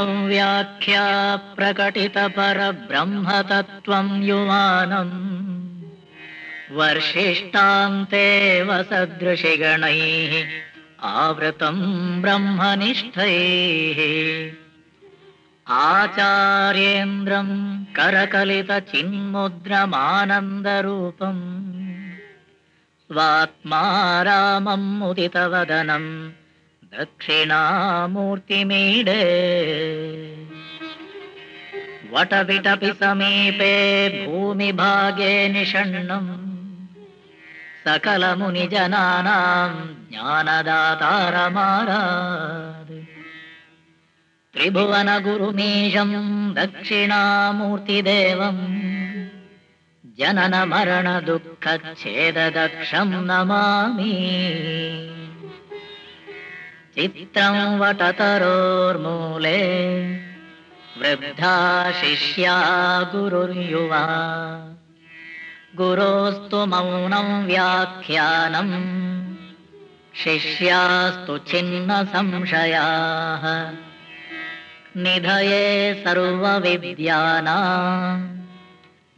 मौनव्याख्या प्रकटितपरब्रह्मतत्त्वम् युवानम्। वर्षिष्टान्ते वसदृशिगणैः आवृतम् ब्रह्मनिष्ठैः। आचार्येन्द्रम् करकलितचिन्मुद्रमानन्दरूपम्। स्वात्मा रामम् उदितवदनम् दक्षिणामूर्तिमीडे वटविटपि समीपे भूमिभागे निषण्णम् सकलमुनिजनानाम् ज्ञानदातारमारात् त्रिभुवनगुरुमीशम् दक्षिणामूर्तिदेवम् जननमरणदुःखच्छेददक्षम् नमामि चित्रम् वटतरोर्मूले। वृद्धा शिष्या गुरुर्युवा। गुरोस्तु मौनम् व्याख्यानम् शिष्यास्तु छिन्नसंशयाः। निधये सर्वविद्यानाम्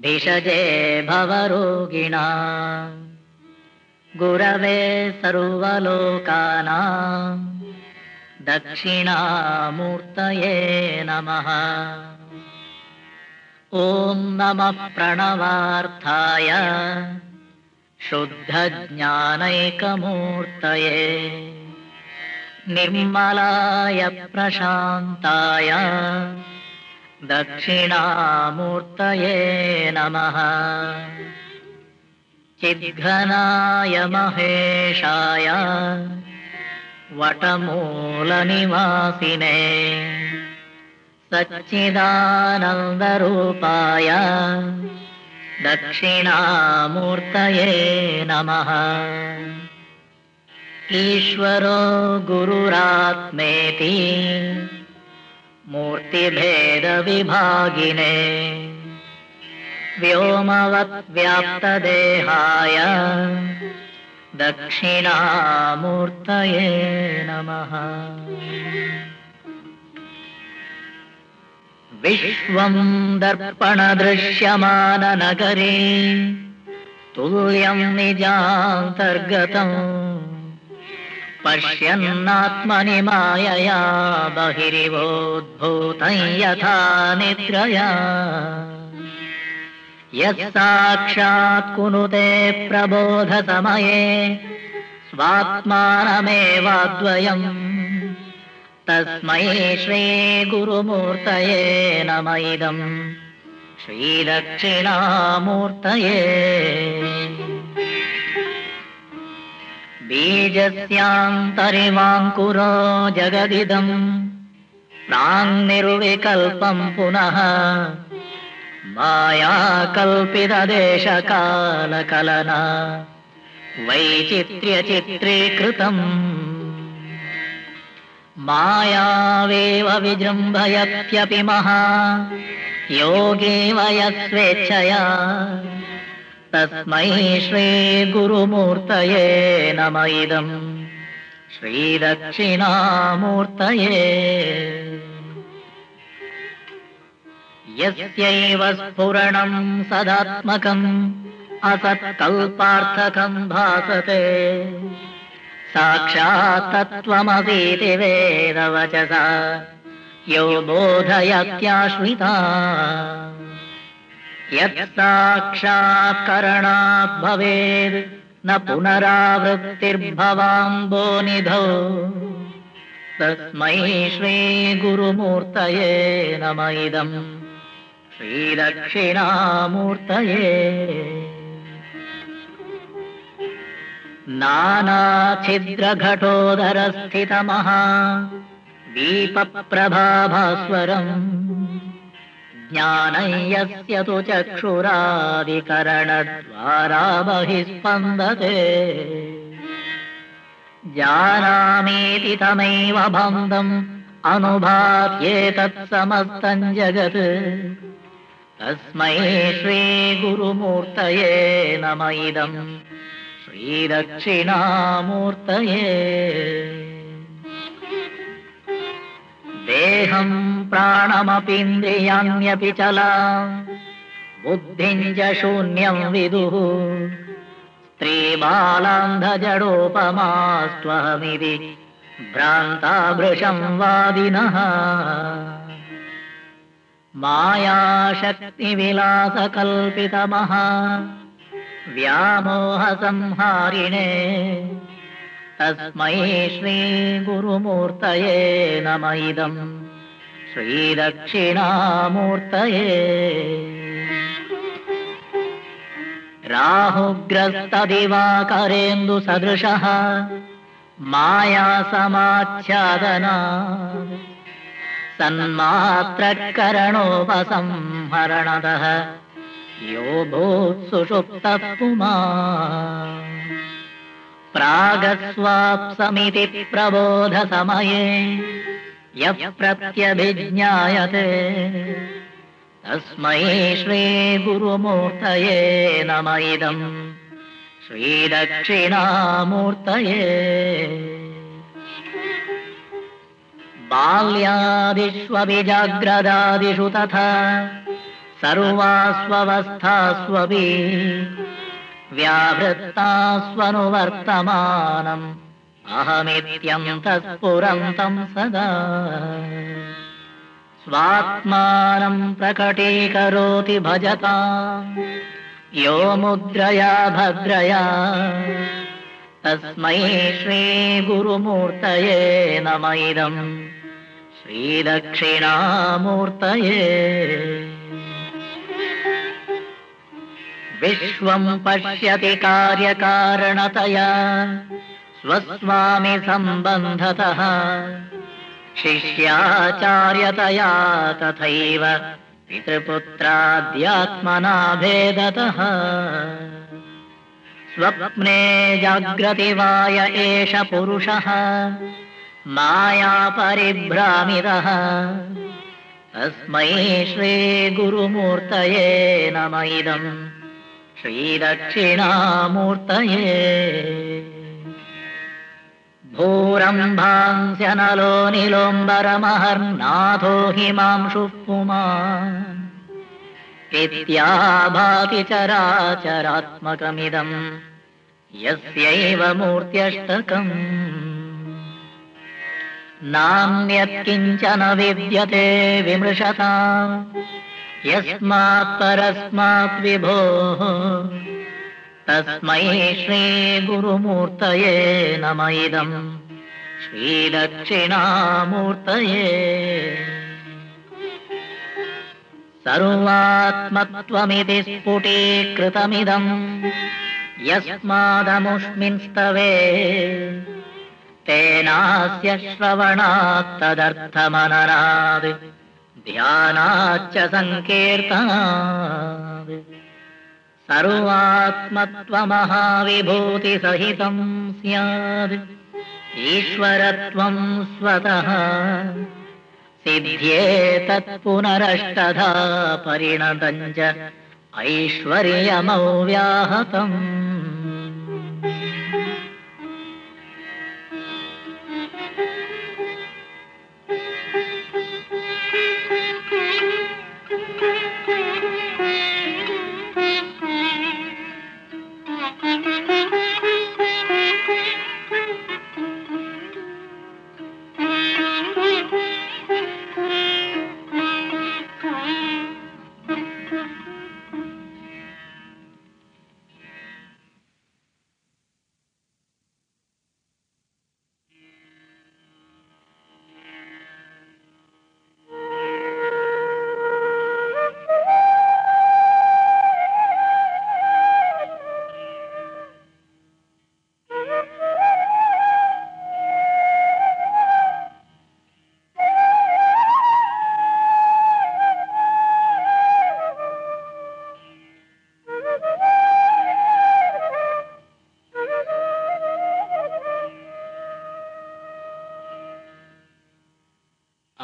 भिषजे भवरोगिणा गुरवे सर्वलोकानाम् दक्षिणामूर्तये नमः। ॐ नमः प्रणवार्थाय। शुद्धज्ञानैकमूर्तये। निर्मलाय प्रशान्ताय। दक्षिणामूर्तये नमः चिद्घनाय महेशाय वटमूलनिवासिने सच्चिदानन्दरूपाय दक्षिणामूर्तये नमः। ईश्वरो गुरुरात्मेति मूर्तिभेदविभागिने व्योमवद्व्याप्तदेहाय दक्षिणामूर्तये नमः। विश्वम् दर्पणदृश्यमाननगरे तुल्यम् निजान्तर्गतम् पश्यन्नात्मनि मायया बहिरिवोद्भूतं यथा निद्रया यत्साक्षात् कुनुते प्रबोधसमये स्वात्मानमेवाद्वयम्। तस्मै श्रीगुरुमूर्तये नम इदम्। श्रीदक्षिणामूर्तये। बीजस्यान्तरिवाङ्कुरो जगदिदम्। प्राङ्निर्विकल्पम् पुनः मायाकल्पितदेशकालकलना। वैचित्र्यचित्रीकृतम्। मायावेव विजृम्भयत्यपि महा। योगेव यस्वेच्छया तस्मै श्रीगुरुमूर्तये नम इदम्। श्रीदक्षिणामूर्तये यस्यैव स्फुरणम् सदात्मकम् असत्कल्पार्थकम् भासते। साक्षात् तत्त्वमसीति वेदवचसा यो बोधयत्याश्रिता। यत् साक्षात्करणात् भवेत् न पुनरावृत्तिर्भवाम्बोनिधौ। तस्मै श्रीगुरुमूर्तये नम इदम् श्रीदक्षिणामूर्तये नानाच्छिद्रघटोदरस्थितमः दीपप्रभाभास्वरम् ज्ञानं यस्य तु चक्षुरादिकरणद्वारा बहिः स्पन्दते जानामीति तमैव बन्धम् अनुभात्येतत् समस्तम् जगत् तस्मै श्रीगुरुमूर्तये नम इदम् श्रीदक्षिणामूर्तये। देहं प्राणमपीन्द्रियाण्यपि चला बुद्धिं च शून्यं विदुः स्त्रीबालान्धजडोपमास्त्वहमिति भ्रान्ताभृशं वादिनः मायाशक्तिविलासकल्पितमः। व्यामोहसंहारिणे तस्मै श्रीगुरुमूर्तये नम इदम् श्रीदक्षिणामूर्तये। राहुग्रस्तदिवाकरेन्दुसदृशः। मायासमाच्छादना सन्मात्रकरणोपसंहरणतः यो भूत्सुषुप्तः पुमा प्रागस्वाप्समिति प्रबोधसमये यः प्रत्यभिज्ञायते तस्मै श्रीगुरुमूर्तये नम इदम्। श्रीदक्षिणामूर्तये बाल्यादिष्वपि जाग्रदादिषु तथा सर्वास्वस्थास्वपि व्यावृत्तास्वनुवर्तमानम् अहमित्यन्तःस्फुरन्तम् सदा स्वात्मानम् प्रकटीकरोति भजता यो मुद्रया भद्रया तस्मै श्रीगुरुमूर्तये नम इदम् श्रीदक्षिणामूर्तये। विश्वम् पश्यति कार्यकारणतया स्वस्वामि सम्बन्धतः शिष्याचार्यतया तथैव पितृपुत्राद्यात्मना भेदतः स्वप्ने जाग्रतिवाय एष पुरुषः मायापरिभ्रामितः। तस्मै श्रीगुरुमूर्तये नम इदम् श्रीदक्षिणामूर्तये। भूरम्भांस्यनलो निलोम्बरमहर्नाथो हिमांशुः पुमा इत्याभाति चराचरात्मकमिदम् यस्यैव मूर्त्यष्टकम् नान्यत्किञ्चन विद्यते विमृशता यस्मात् परस्मात् विभोः। तस्मै श्रीगुरुमूर्तये नम इदम्। श्रीदक्षिणामूर्तये। सर्वात्मत्वमिति स्फुटीकृतमिदम्। यस्मादमुष्मिंस्तवे तेनास्य श्रवणात् तदर्थमनरात् ध्यानाच्च सङ्कीर्तनात्। सर्वात्मत्वमहाविभूतिसहितम् स्यात् ईश्वरत्वम् स्वतः सिद्ध्येतत् पुनरष्टधा परिणतम् च ऐश्वर्यमव्याहतम्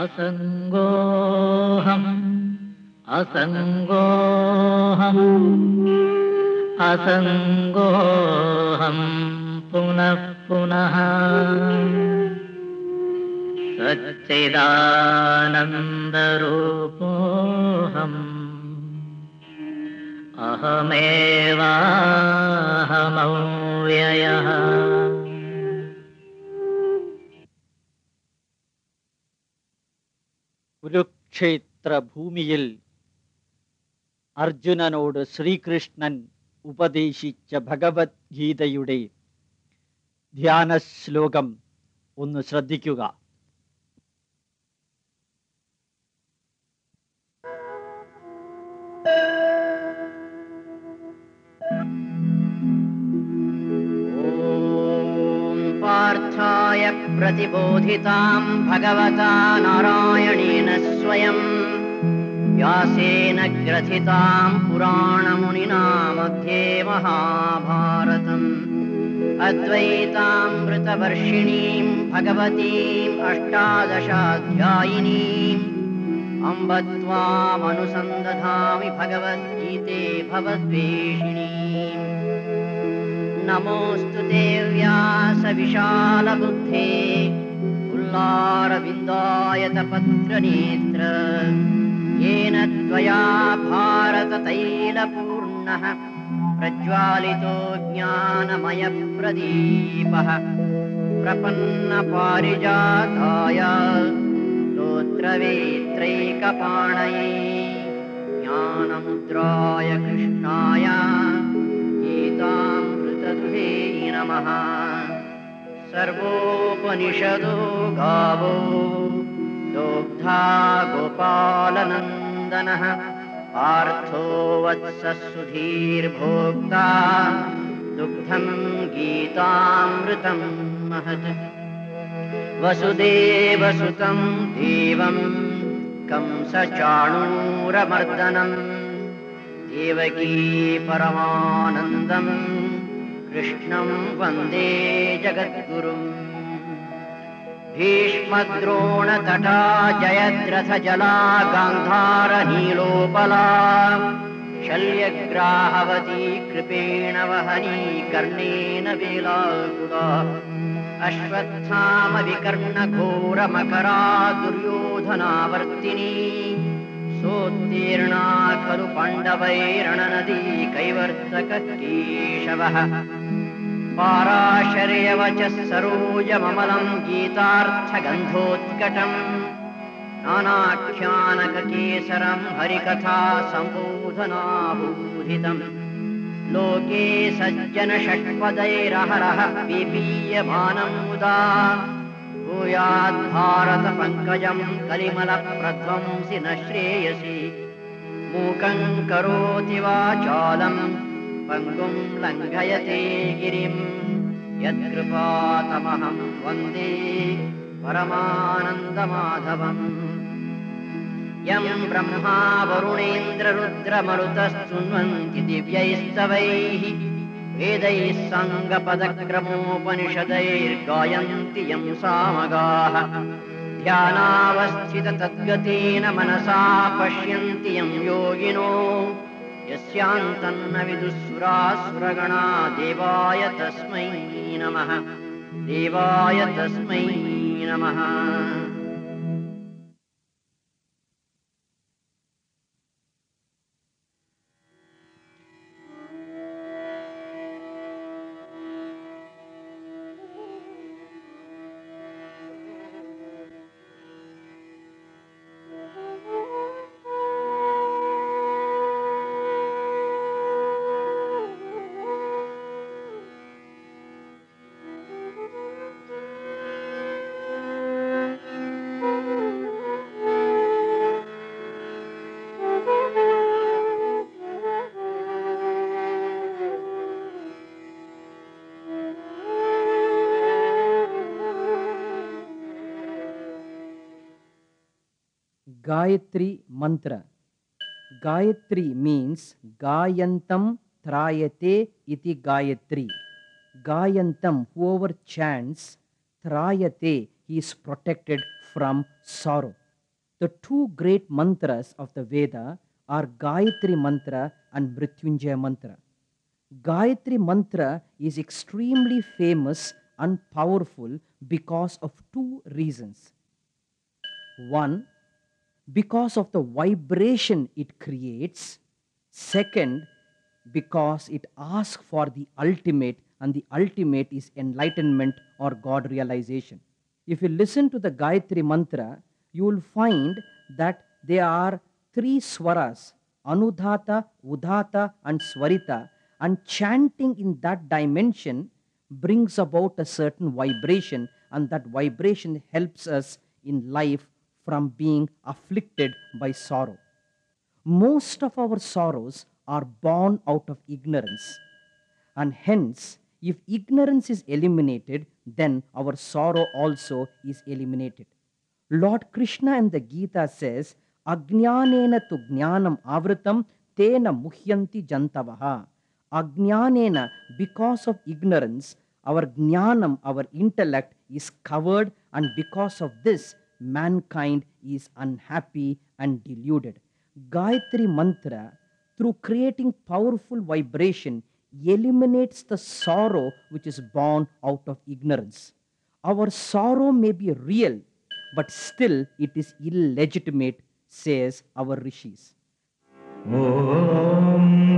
असङ्गोऽहम् असङ्गोऽहम् असङ्गोऽहम् पुनः पुनः। सच्चिदानन्दरूपोऽहम् अहमेवाहमव्ययः കുരുക്ഷേത്ര ഭൂമിയിൽ അർജുനനോട് ശ്രീകൃഷ്ണൻ ഉപദേശിച്ച ഭഗവത്ഗീതയുടെ ധ്യാന ശ്ലോകം ഒന്ന് ശ്രദ്ധിക്കുക. प्रतिबोधिताम् भगवता नारायणेन स्वयम् व्यासेन ग्रथिताम् पुराणमुनिना मध्ये महाभारतम्। अद्वैतामृतवर्षिणीम् भगवतीम् अष्टादशाध्यायिनीम्। अम्ब त्वामनुसन्दधामि भगवद्गीते भवद्वेषिणीम् नमोऽस्तु देव्यासविशालबुद्धे। उल्लारविन्दायतपत्रनेत्र येन त्वया भारततैलपूर्णः। प्रज्वालितो ज्ञानमयप्रदीपः। प्रपन्नपारिजाताय स्तोत्रवेत्रैकपाणये ज्ञानमुद्राय कृष्णाय नमः। सर्वोपनिषदो गावो दोग्धा गोपालनन्दनः। पार्थो वत्सः सुधीर्भोक्ता दुग्धम् गीतामृतम् महत्। वसुदेवसुतम् देवम् कंसचाणूरमर्दनम् देवकी परमानन्दम् कृष्णम् वन्दे जगद्गुरुम्। भीष्मद्रोणतटा जयद्रथजला गान्धारनीलोपला शल्यग्राहवती कृपेण वहनी कर्णेन वेलाकुला। अश्वत्थामविकर्णघोरमकरा दुर्योधनावर्तिनी। सोत्तीर्णा खलु पाण्डवैरणनदी कैवर्तककेशवः पाराशर्यवचः सरोजममलम् गीतार्थगन्धोत्कटम् नानाख्यानककेसरम् हरिकथा सम्बोधनाबोधितम् लोके सज्जन षट्पदैरहरः पिपीयमानम् मुदा भूयाद्भारतपङ्कजम् कलिमलप्रध्वंसि न श्रेयसि। मूकम् करोति वाचालम् पङ्गुम् लङ्घयते गिरिम् यत्कृपातमहम् वन्दे परमानन्दमाधवम्। यम् ब्रह्मा वरुणेन्द्ररुद्रमरुतस्तुन्वन्ति दिव्यैस्तवैः। वेदैः सङ्गपदक्रमोपनिषदैर्गायन्ति यम् सामगाः। ध्यानावस्थिततद्गतेन मनसा पश्यन्ति यम् योगिनो यस्यान्तन्न विदुःसुरासुरगणा देवाय तस्मै नमः। देवाय तस्मै नमः Gayatri mantra. Gayatri means Gayantam Trayate iti Gayatri. Gayantam, whoever chants, Trayate, he is protected from sorrow. The two great mantras of the Veda are Gayatri mantra and Mrityunjaya mantra. Gayatri mantra is extremely famous and powerful because of two reasons. One, because of the vibration it creates. Second, because it asks for the ultimate, and the ultimate is enlightenment or God realization. If you listen to the Gayatri Mantra, you will find that there are three swaras Anudhata, Udhata, and Swarita, and chanting in that dimension brings about a certain vibration, and that vibration helps us in life from being afflicted by sorrow. Most of our sorrows are born out of ignorance, and hence, if ignorance is eliminated, then our sorrow also is eliminated. Lord Krishna in the Gita says, Ajnanena tu jnanam avritam tena muhyanti jantavaha. Ajnanena, because of ignorance, our jnanam, our intellect is covered, and because of this, mankind is unhappy and deluded. Gayatri mantra, through creating powerful vibration, eliminates the sorrow which is born out of ignorance. Our sorrow may be real, but still it is illegitimate, says our rishis. Om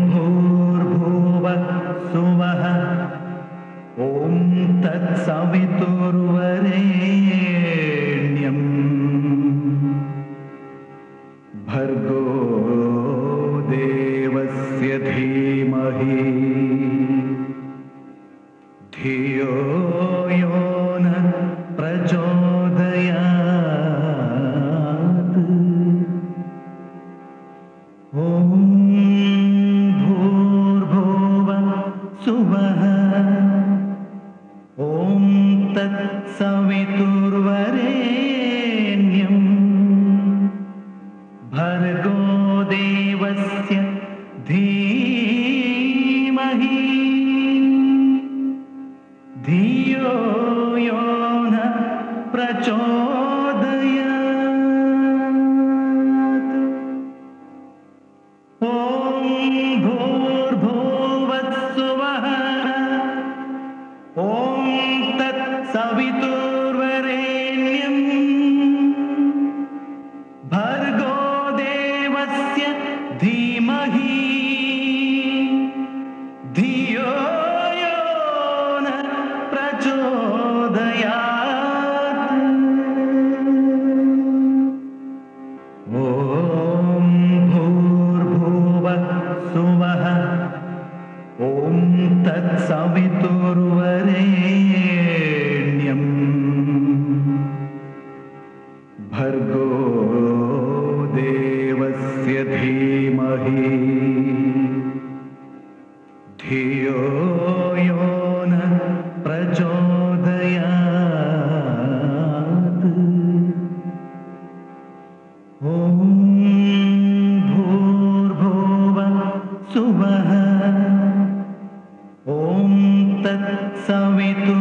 Sumaha Om Tat सुवः ॐ तत्सवितुर्वरेण्यम्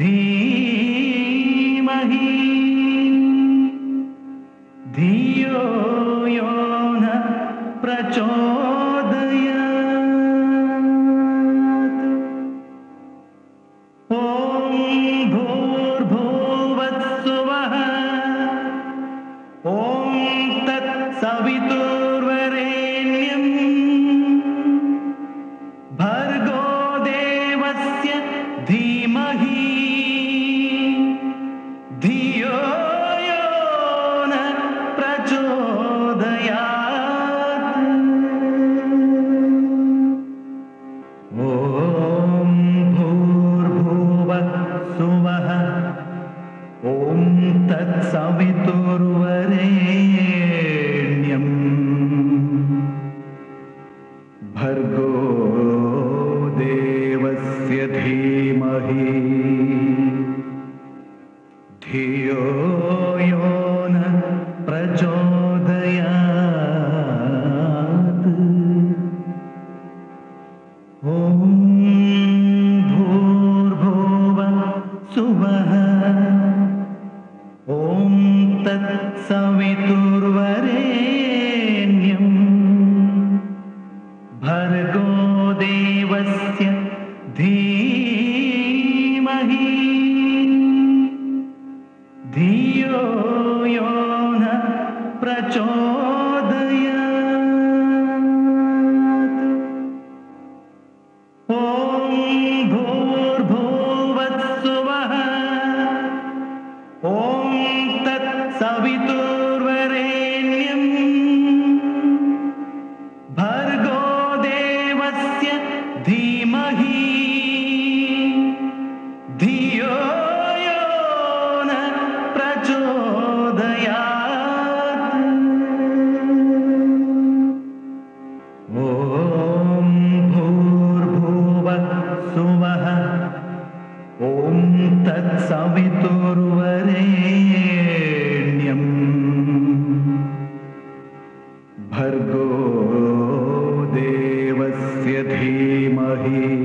धीमहि। धियो यो न प्रचोद तत्सवितुर्वरे। চল भर्गो देवस्य धीमहि।